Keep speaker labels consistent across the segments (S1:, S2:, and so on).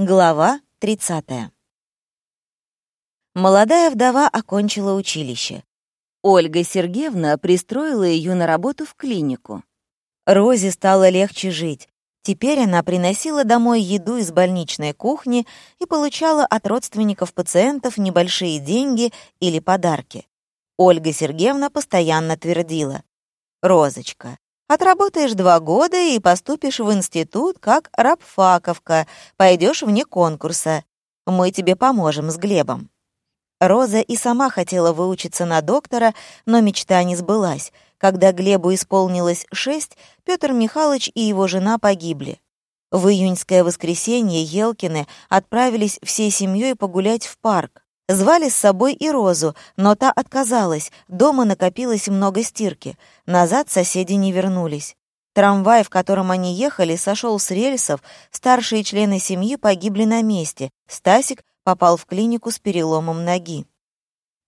S1: Глава 30. Молодая вдова окончила училище. Ольга Сергеевна пристроила ее на работу в клинику. Розе стало легче жить. Теперь она приносила домой еду из больничной кухни и получала от родственников пациентов небольшие деньги или подарки. Ольга Сергеевна постоянно твердила. «Розочка, Отработаешь два года и поступишь в институт как рабфаковка, пойдешь вне конкурса. Мы тебе поможем с Глебом». Роза и сама хотела выучиться на доктора, но мечта не сбылась. Когда Глебу исполнилось шесть, Петр Михайлович и его жена погибли. В июньское воскресенье Елкины отправились всей семьей погулять в парк. Звали с собой и Розу, но та отказалась, дома накопилось много стирки. Назад соседи не вернулись. Трамвай, в котором они ехали, сошел с рельсов, старшие члены семьи погибли на месте, Стасик попал в клинику с переломом ноги.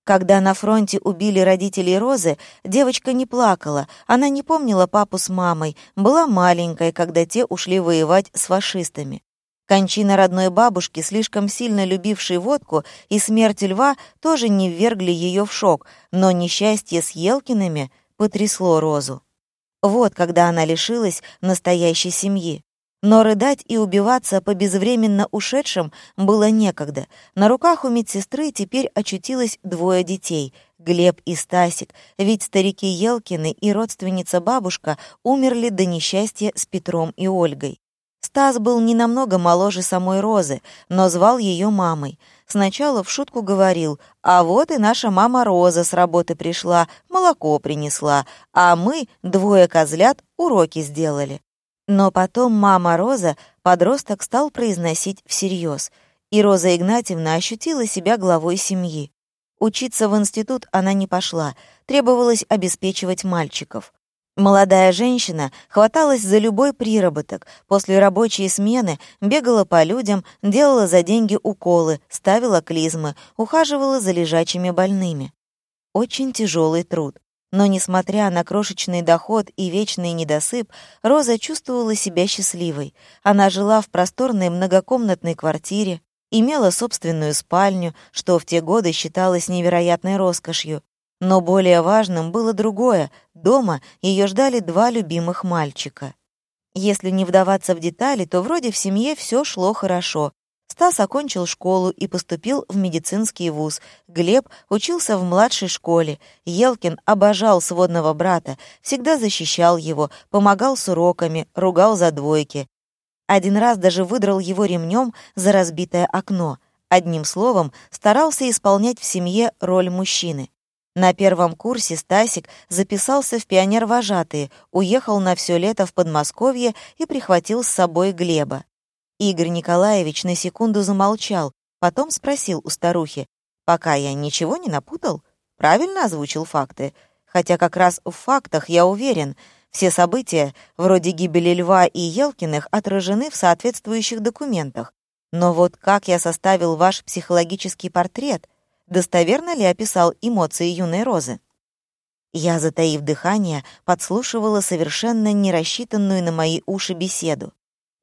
S1: Когда на фронте убили родителей Розы, девочка не плакала, она не помнила папу с мамой, была маленькой, когда те ушли воевать с фашистами. Кончина родной бабушки, слишком сильно любившей водку, и смерть льва тоже не ввергли ее в шок, но несчастье с Елкиными потрясло Розу. Вот когда она лишилась настоящей семьи. Но рыдать и убиваться по безвременно ушедшим было некогда. На руках у медсестры теперь очутилось двое детей — Глеб и Стасик, ведь старики Елкины и родственница бабушка умерли до несчастья с Петром и Ольгой. Стас был не намного моложе самой Розы, но звал ее мамой. Сначала в шутку говорил, а вот и наша мама Роза с работы пришла, молоко принесла, а мы, двое козлят, уроки сделали. Но потом мама Роза, подросток, стал произносить всерьез, и Роза Игнатьевна ощутила себя главой семьи. Учиться в институт она не пошла, требовалось обеспечивать мальчиков. Молодая женщина хваталась за любой приработок, после рабочей смены бегала по людям, делала за деньги уколы, ставила клизмы, ухаживала за лежачими больными. Очень тяжелый труд. Но, несмотря на крошечный доход и вечный недосып, Роза чувствовала себя счастливой. Она жила в просторной многокомнатной квартире, имела собственную спальню, что в те годы считалось невероятной роскошью. Но более важным было другое. Дома ее ждали два любимых мальчика. Если не вдаваться в детали, то вроде в семье все шло хорошо. Стас окончил школу и поступил в медицинский вуз. Глеб учился в младшей школе. Елкин обожал сводного брата, всегда защищал его, помогал с уроками, ругал за двойки. Один раз даже выдрал его ремнем за разбитое окно. Одним словом, старался исполнять в семье роль мужчины. На первом курсе Стасик записался в пионер-вожатые, уехал на все лето в Подмосковье и прихватил с собой Глеба. Игорь Николаевич на секунду замолчал, потом спросил у старухи, «Пока я ничего не напутал? Правильно озвучил факты? Хотя как раз в фактах я уверен, все события, вроде гибели Льва и Елкиных, отражены в соответствующих документах. Но вот как я составил ваш психологический портрет — достоверно ли описал эмоции юной розы. Я, затаив дыхание, подслушивала совершенно не рассчитанную на мои уши беседу.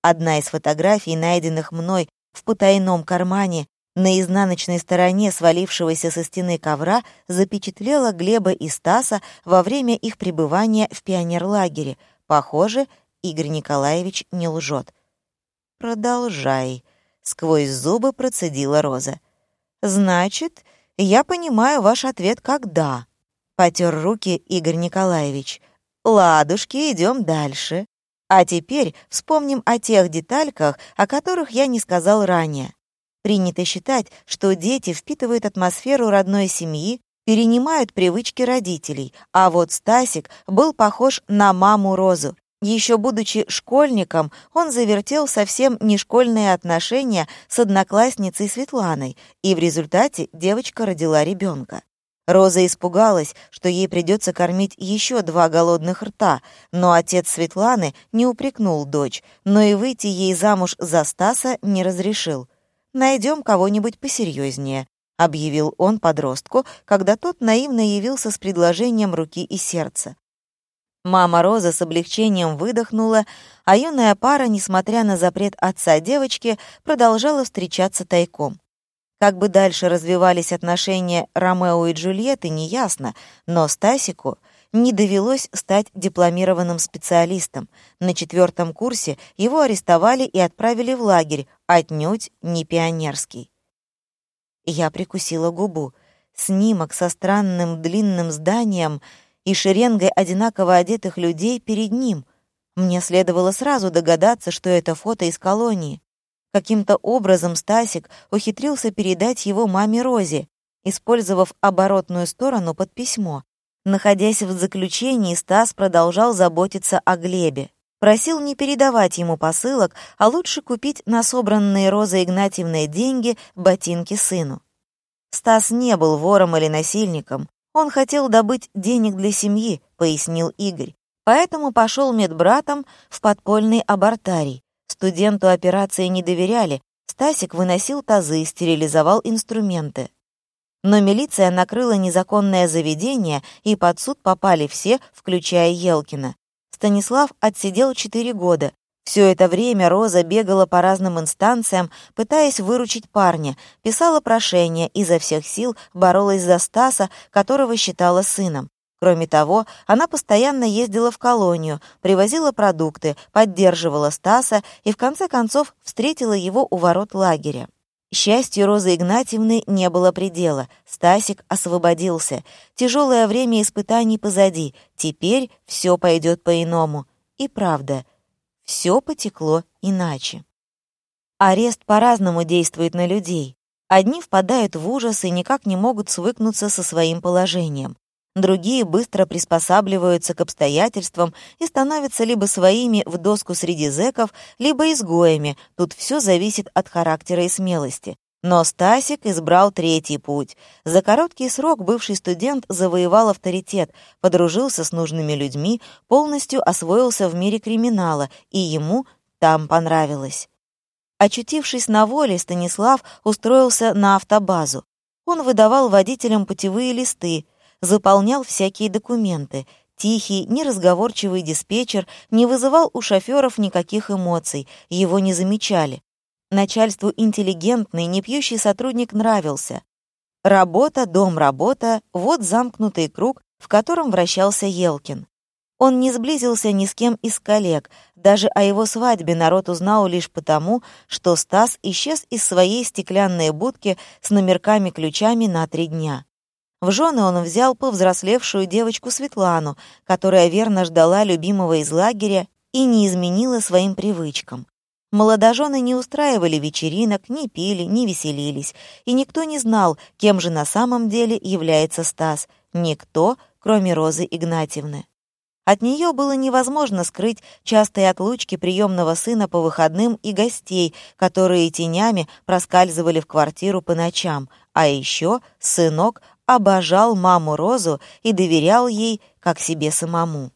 S1: Одна из фотографий, найденных мной в потайном кармане на изнаночной стороне свалившегося со стены ковра, запечатлела Глеба и Стаса во время их пребывания в пионерлагере. Похоже, Игорь Николаевич не лжет. «Продолжай», — сквозь зубы процедила Роза. «Значит, я понимаю ваш ответ как «да», — потер руки Игорь Николаевич. Ладушки, идем дальше. А теперь вспомним о тех детальках, о которых я не сказал ранее. Принято считать, что дети впитывают атмосферу родной семьи, перенимают привычки родителей, а вот Стасик был похож на маму Розу. Еще будучи школьником, он завертел совсем не школьные отношения с одноклассницей Светланой, и в результате девочка родила ребенка. Роза испугалась, что ей придется кормить еще два голодных рта, но отец Светланы не упрекнул дочь, но и выйти ей замуж за Стаса не разрешил. «Найдем кого-нибудь посерьезнее», — объявил он подростку, когда тот наивно явился с предложением руки и сердца. Мама Роза с облегчением выдохнула, а юная пара, несмотря на запрет отца девочки, продолжала встречаться тайком. Как бы дальше развивались отношения Ромео и Джульетты, неясно, но Стасику не довелось стать дипломированным специалистом. На четвертом курсе его арестовали и отправили в лагерь, отнюдь не пионерский. Я прикусила губу. Снимок со странным длинным зданием и шеренгой одинаково одетых людей перед ним. Мне следовало сразу догадаться, что это фото из колонии. Каким-то образом Стасик ухитрился передать его маме Розе, использовав оборотную сторону под письмо. Находясь в заключении, Стас продолжал заботиться о Глебе. Просил не передавать ему посылок, а лучше купить на собранные Розой Игнатьевной деньги ботинки сыну. Стас не был вором или насильником. Он хотел добыть денег для семьи, пояснил Игорь. Поэтому пошел медбратом в подпольный абортарий. Студенту операции не доверяли. Стасик выносил тазы, стерилизовал инструменты. Но милиция накрыла незаконное заведение, и под суд попали все, включая Елкина. Станислав отсидел четыре года. Все это время Роза бегала по разным инстанциям, пытаясь выручить парня, писала прошения, изо всех сил боролась за Стаса, которого считала сыном. Кроме того, она постоянно ездила в колонию, привозила продукты, поддерживала Стаса и в конце концов встретила его у ворот лагеря. Счастью Розы Игнатьевны не было предела. Стасик освободился. Тяжелое время испытаний позади. Теперь все пойдет по-иному. И правда, все потекло иначе. Арест по-разному действует на людей. Одни впадают в ужас и никак не могут свыкнуться со своим положением. Другие быстро приспосабливаются к обстоятельствам и становятся либо своими в доску среди зэков, либо изгоями, тут все зависит от характера и смелости. Но Стасик избрал третий путь. За короткий срок бывший студент завоевал авторитет, подружился с нужными людьми, полностью освоился в мире криминала, и ему там понравилось. Очутившись на воле, Станислав устроился на автобазу. Он выдавал водителям путевые листы, заполнял всякие документы. Тихий, неразговорчивый диспетчер не вызывал у шоферов никаких эмоций, его не замечали. Начальству интеллигентный, не пьющий сотрудник нравился. Работа, дом, работа — вот замкнутый круг, в котором вращался Елкин. Он не сблизился ни с кем из коллег, даже о его свадьбе народ узнал лишь потому, что Стас исчез из своей стеклянной будки с номерками-ключами на три дня. В жены он взял повзрослевшую девочку Светлану, которая верно ждала любимого из лагеря и не изменила своим привычкам. Молодожены не устраивали вечеринок, не пили, не веселились, и никто не знал, кем же на самом деле является Стас. Никто, кроме Розы Игнатьевны. От нее было невозможно скрыть частые отлучки приемного сына по выходным и гостей, которые тенями проскальзывали в квартиру по ночам. А еще сынок обожал маму Розу и доверял ей, как себе самому.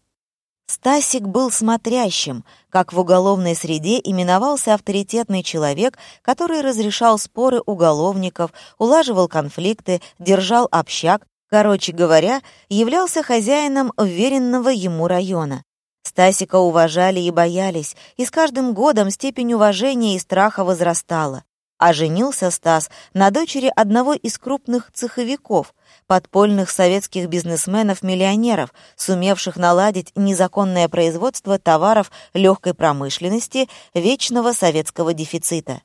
S1: Стасик был смотрящим, как в уголовной среде именовался авторитетный человек, который разрешал споры уголовников, улаживал конфликты, держал общак, короче говоря, являлся хозяином уверенного ему района. Стасика уважали и боялись, и с каждым годом степень уважения и страха возрастала. А женился Стас на дочери одного из крупных цеховиков, подпольных советских бизнесменов-миллионеров, сумевших наладить незаконное производство товаров легкой промышленности вечного советского дефицита.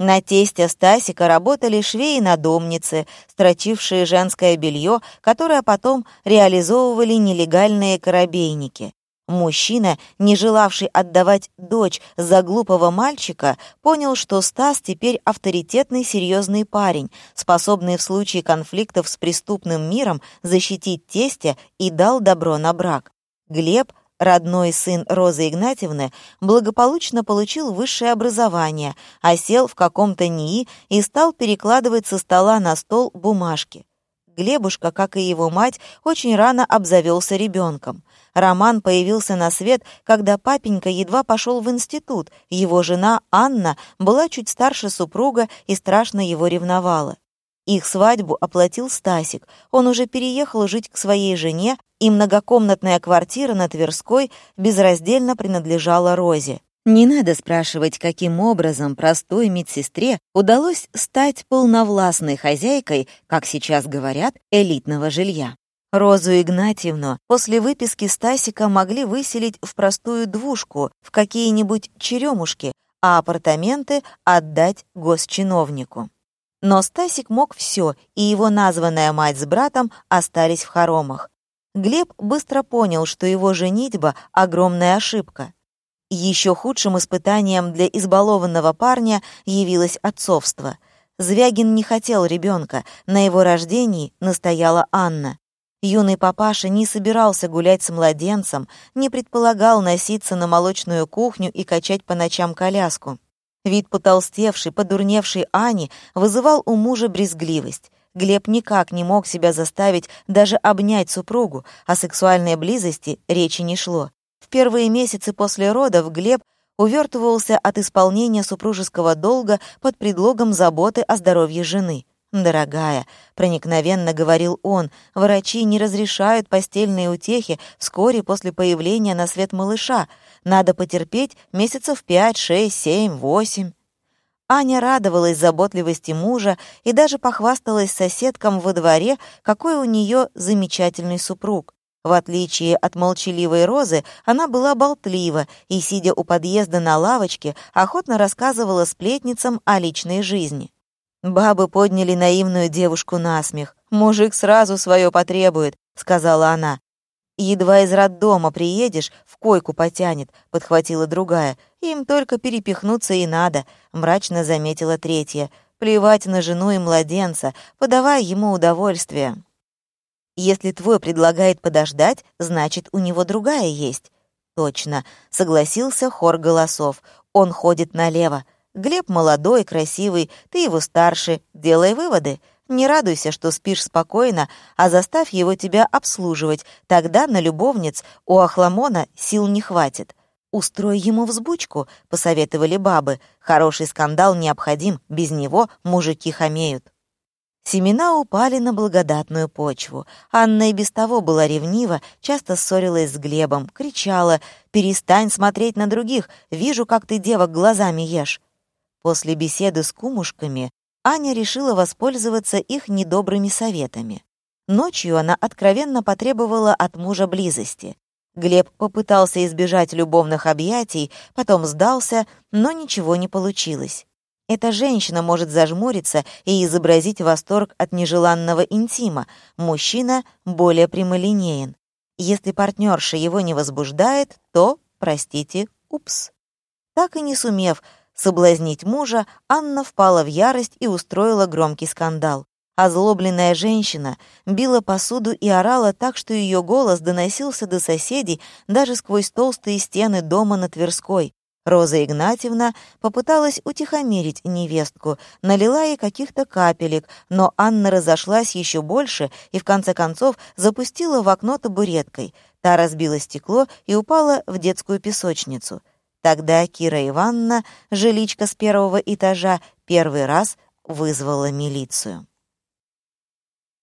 S1: На тесте Стасика работали швеи-надомницы, строчившие женское белье, которое потом реализовывали нелегальные корабейники. Мужчина, не желавший отдавать дочь за глупого мальчика, понял, что Стас теперь авторитетный серьезный парень, способный в случае конфликтов с преступным миром защитить тестя и дал добро на брак. Глеб, родной сын Розы Игнатьевны, благополучно получил высшее образование, осел в каком-то НИИ и стал перекладывать со стола на стол бумажки. Глебушка, как и его мать, очень рано обзавелся ребенком. Роман появился на свет, когда папенька едва пошел в институт. Его жена Анна была чуть старше супруга и страшно его ревновала. Их свадьбу оплатил Стасик. Он уже переехал жить к своей жене, и многокомнатная квартира на Тверской безраздельно принадлежала Розе. Не надо спрашивать, каким образом простой медсестре удалось стать полновластной хозяйкой, как сейчас говорят, элитного жилья. Розу Игнатьевну после выписки Стасика могли выселить в простую двушку, в какие-нибудь черемушки, а апартаменты отдать госчиновнику. Но Стасик мог все, и его названная мать с братом остались в хоромах. Глеб быстро понял, что его женитьба — огромная ошибка. Еще худшим испытанием для избалованного парня явилось отцовство. Звягин не хотел ребенка, на его рождении настояла Анна. Юный папаша не собирался гулять с младенцем, не предполагал носиться на молочную кухню и качать по ночам коляску. Вид потолстевшей, подурневшей Ани вызывал у мужа брезгливость. Глеб никак не мог себя заставить даже обнять супругу, о сексуальной близости речи не шло. В первые месяцы после родов Глеб увертывался от исполнения супружеского долга под предлогом заботы о здоровье жены. «Дорогая», — проникновенно говорил он, — «врачи не разрешают постельные утехи вскоре после появления на свет малыша. Надо потерпеть месяцев пять, шесть, семь, восемь». Аня радовалась заботливости мужа и даже похвасталась соседкам во дворе, какой у нее замечательный супруг. В отличие от молчаливой Розы, она была болтлива и, сидя у подъезда на лавочке, охотно рассказывала сплетницам о личной жизни. Бабы подняли наивную девушку на смех. «Мужик сразу свое потребует», — сказала она. «Едва из роддома приедешь, в койку потянет», — подхватила другая. «Им только перепихнуться и надо», — мрачно заметила третья. «Плевать на жену и младенца, подавай ему удовольствие». «Если твой предлагает подождать, значит, у него другая есть». «Точно», — согласился хор голосов. «Он ходит налево». Глеб молодой, красивый, ты его старше, делай выводы. Не радуйся, что спишь спокойно, а заставь его тебя обслуживать, тогда на любовниц у Ахламона сил не хватит. «Устрой ему взбучку», — посоветовали бабы. «Хороший скандал необходим, без него мужики хамеют». Семена упали на благодатную почву. Анна и без того была ревнива, часто ссорилась с Глебом, кричала «Перестань смотреть на других, вижу, как ты девок глазами ешь». После беседы с кумушками Аня решила воспользоваться их недобрыми советами. Ночью она откровенно потребовала от мужа близости. Глеб попытался избежать любовных объятий, потом сдался, но ничего не получилось. Эта женщина может зажмуриться и изобразить восторг от нежеланного интима, мужчина более прямолинеен. Если партнерша его не возбуждает, то, простите, упс. Так и не сумев соблазнить мужа, Анна впала в ярость и устроила громкий скандал. Озлобленная женщина била посуду и орала так, что ее голос доносился до соседей даже сквозь толстые стены дома на Тверской. Роза Игнатьевна попыталась утихомирить невестку, налила ей каких-то капелек, но Анна разошлась еще больше и в конце концов запустила в окно табуреткой. Та разбила стекло и упала в детскую песочницу. Тогда Кира Ивановна, жиличка с первого этажа, первый раз вызвала милицию.